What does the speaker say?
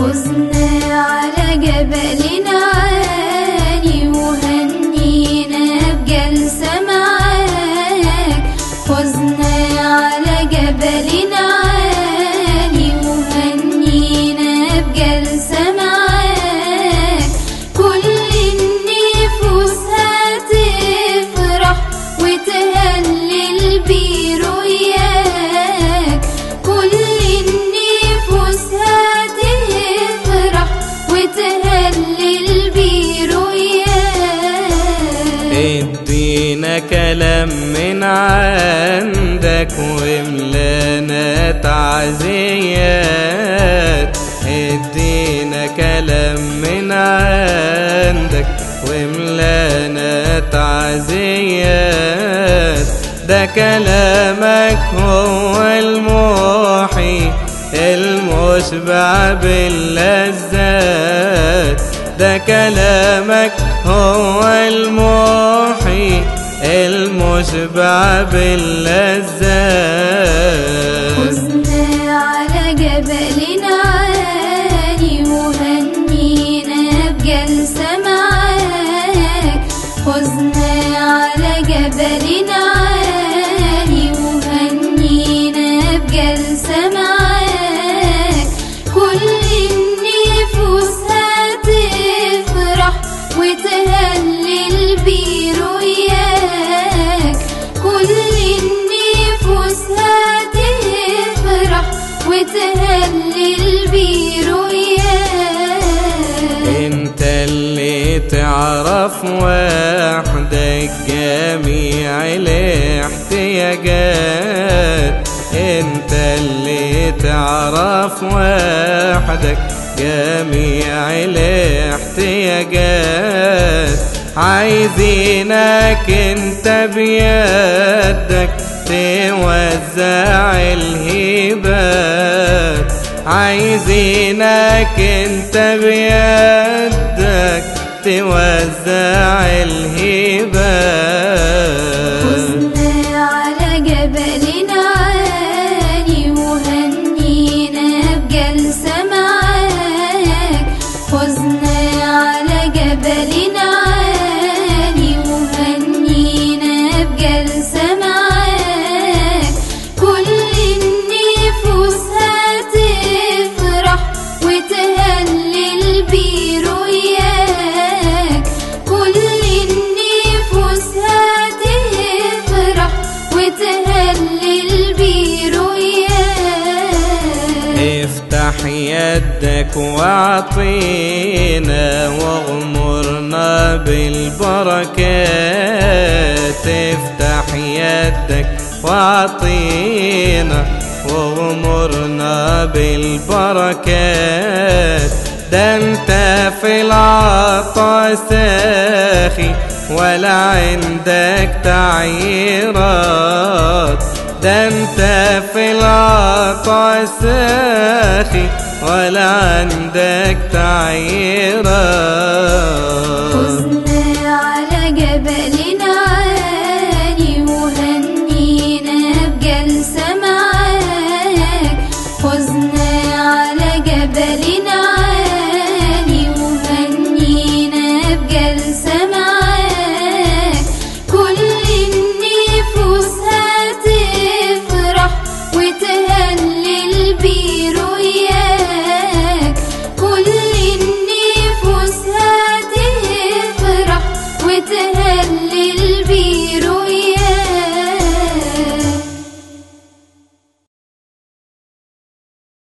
فزنا على جبل وتهلل برؤياك ادينا كلام من عندك وملانا تعزيات. ادينا كلام من عندك وملانا تعزيات. ده كلامك هو الموحي المشبع باللذات. ده كلامك هو الموحي المشبع باللذات. فزنا على جبل بجلسة معاك على جبل وتهلل برؤياك انت اللي تعرف وحدك جميع الاحتياجات. انت اللي تعرف وحدك جميع الاحتياجات. عايزينك انت بيدك توزع الهبات. عايزينك انت بيدك توزع الهبات. يدك واعطينا واغمرنا بالبركات افتح يدك واعطينا واغمرنا بالبركات ده أنت في العطا ساخي ولا عندك تعييرات. ده أنت في العطا ساخي ولا عندك تعييرات. اللي البيرو